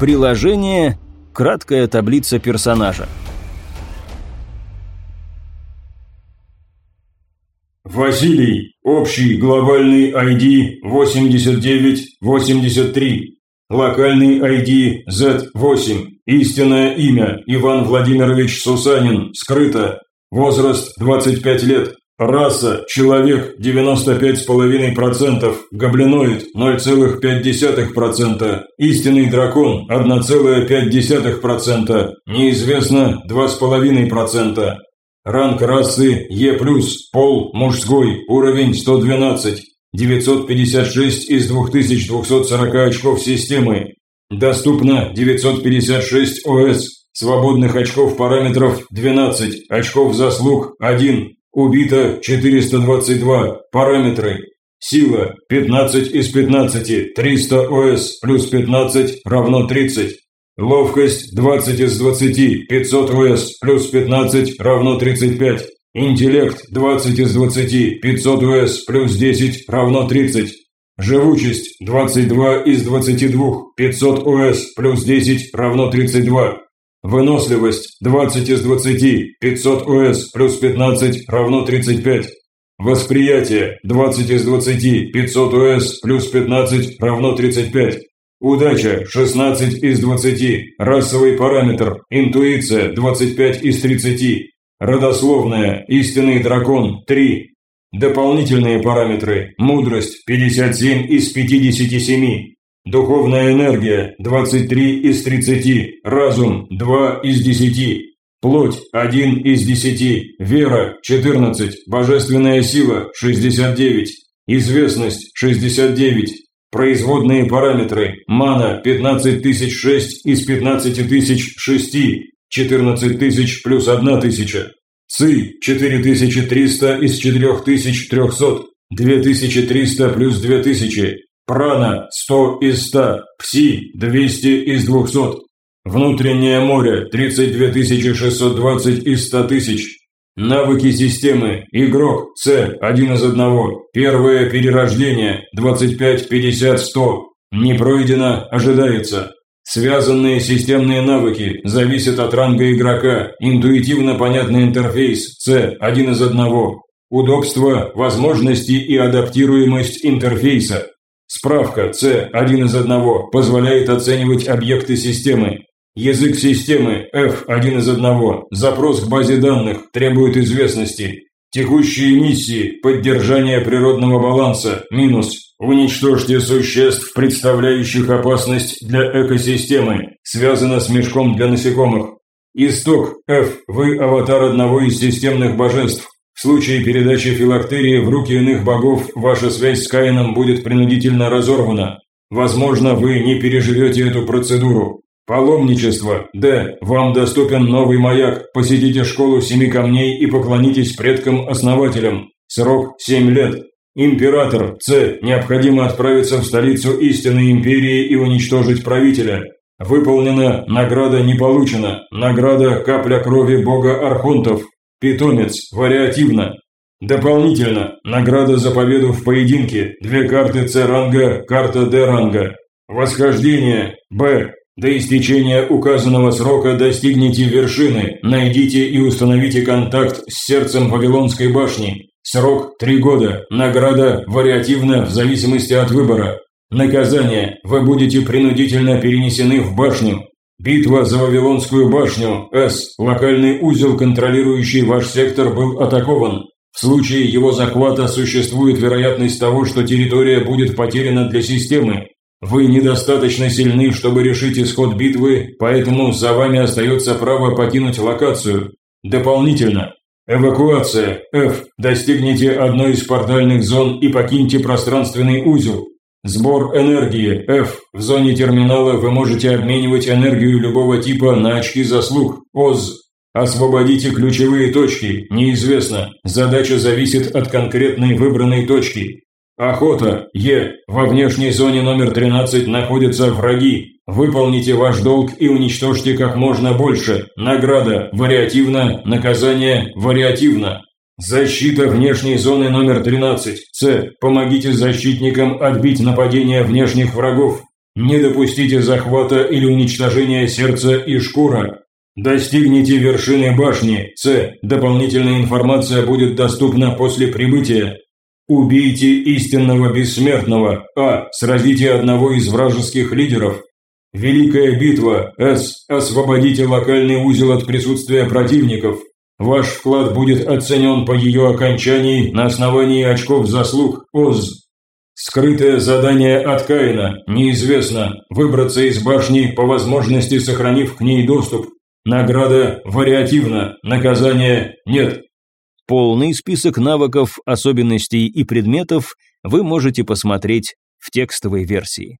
Приложение – краткая таблица персонажа. Василий. Общий глобальный ID 8983. Локальный ID Z8. Истинное имя Иван Владимирович Сусанин. Скрыто. Возраст 25 лет. Раса – человек 95,5%, гоблиноид 0,5%, истинный дракон 1,5%, неизвестно 2,5%. Ранг расы Е+, пол мужской, уровень 112, 956 из 2240 очков системы. Доступно 956 ОС, свободных очков параметров 12, очков заслуг 1, Убито 422. Параметры. Сила 15 из 15, 300 ОС плюс 15 равно 30. Ловкость 20 из 20, 500 ОС плюс 15 равно 35. Интеллект 20 из 20, 500 ОС плюс 10 равно 30. Живучесть 22 из 22, 500 ОС плюс 10 равно 32. Выносливость 20 из 20, 500 ОС плюс 15 равно 35. Восприятие 20 из 20, 500 ОС плюс 15 равно 35. Удача 16 из 20, расовый параметр, интуиция 25 из 30, родословная, истинный дракон 3. Дополнительные параметры, мудрость 57 из 57, Духовная энергия – 23 из 30, разум – 2 из 10, плоть – 1 из 10, вера – 14, божественная сила – 69, известность – 69, производные параметры – мана – 15 тысяч 6 из 15 тысяч 6, 14 тысяч плюс 1 тысяча, ци – 4300 из 4300, 2300 плюс 2000, Прана – 100 из 100, Пси – 200 из 200. Внутреннее море – 32 620 из 100 тысяч. Навыки системы. Игрок С – один из одного. Первое перерождение – 25-50-100. Не пройдено, ожидается. Связанные системные навыки зависят от ранга игрока. Интуитивно понятный интерфейс С – один из одного. Удобство, возможности и адаптируемость интерфейса. Справка С один из одного позволяет оценивать объекты системы. Язык системы F один из одного. Запрос к базе данных требует известности. Текущие миссии поддержание природного баланса минус. Уничтожьте существ, представляющих опасность для экосистемы. Связано с мешком для насекомых. Исток F. Вы аватар одного из системных божеств. В случае передачи филактерии в руки иных богов, ваша связь с Каином будет принудительно разорвана. Возможно, вы не переживете эту процедуру. Паломничество. Д. Вам доступен новый маяк. Посетите школу семи камней и поклонитесь предкам-основателям. Срок 7 лет. Император. С. Необходимо отправиться в столицу истинной империи и уничтожить правителя. Выполнена. Награда не получена. Награда капля крови бога Архонтов. Питомец, вариативно. Дополнительно, награда за победу в поединке, две карты С-ранга, карта Д-ранга. Восхождение, Б. До истечения указанного срока достигните вершины, найдите и установите контакт с сердцем Вавилонской башни. Срок – три года, награда вариативна в зависимости от выбора. Наказание – вы будете принудительно перенесены в башню, Битва за Вавилонскую башню, С. Локальный узел, контролирующий ваш сектор, был атакован. В случае его захвата существует вероятность того, что территория будет потеряна для системы. Вы недостаточно сильны, чтобы решить исход битвы, поэтому за вами остается право покинуть локацию. Дополнительно. Эвакуация. F. Достигните одной из портальных зон и покиньте пространственный узел. Сбор энергии F. В зоне терминала вы можете обменивать энергию любого типа на очки заслуг ОЗ. Освободите ключевые точки. Неизвестно. Задача зависит от конкретной выбранной точки. Охота. Е. Во внешней зоне номер 13 находятся враги. Выполните ваш долг и уничтожьте как можно больше. Награда. Вариативно. Наказание. Вариативно. Защита внешней зоны номер 13. С. Помогите защитникам отбить нападение внешних врагов. Не допустите захвата или уничтожения сердца и шкура. Достигните вершины башни. С. Дополнительная информация будет доступна после прибытия. Убейте истинного бессмертного. А. Сразите одного из вражеских лидеров. Великая битва. С. Освободите локальный узел от присутствия противников. Ваш вклад будет оценен по ее окончании на основании очков заслуг. ОЗ. Скрытое задание от Каина. Неизвестно. Выбраться из башни, по возможности сохранив к ней доступ. Награда вариативна. Наказание нет. Полный список навыков, особенностей и предметов вы можете посмотреть в текстовой версии.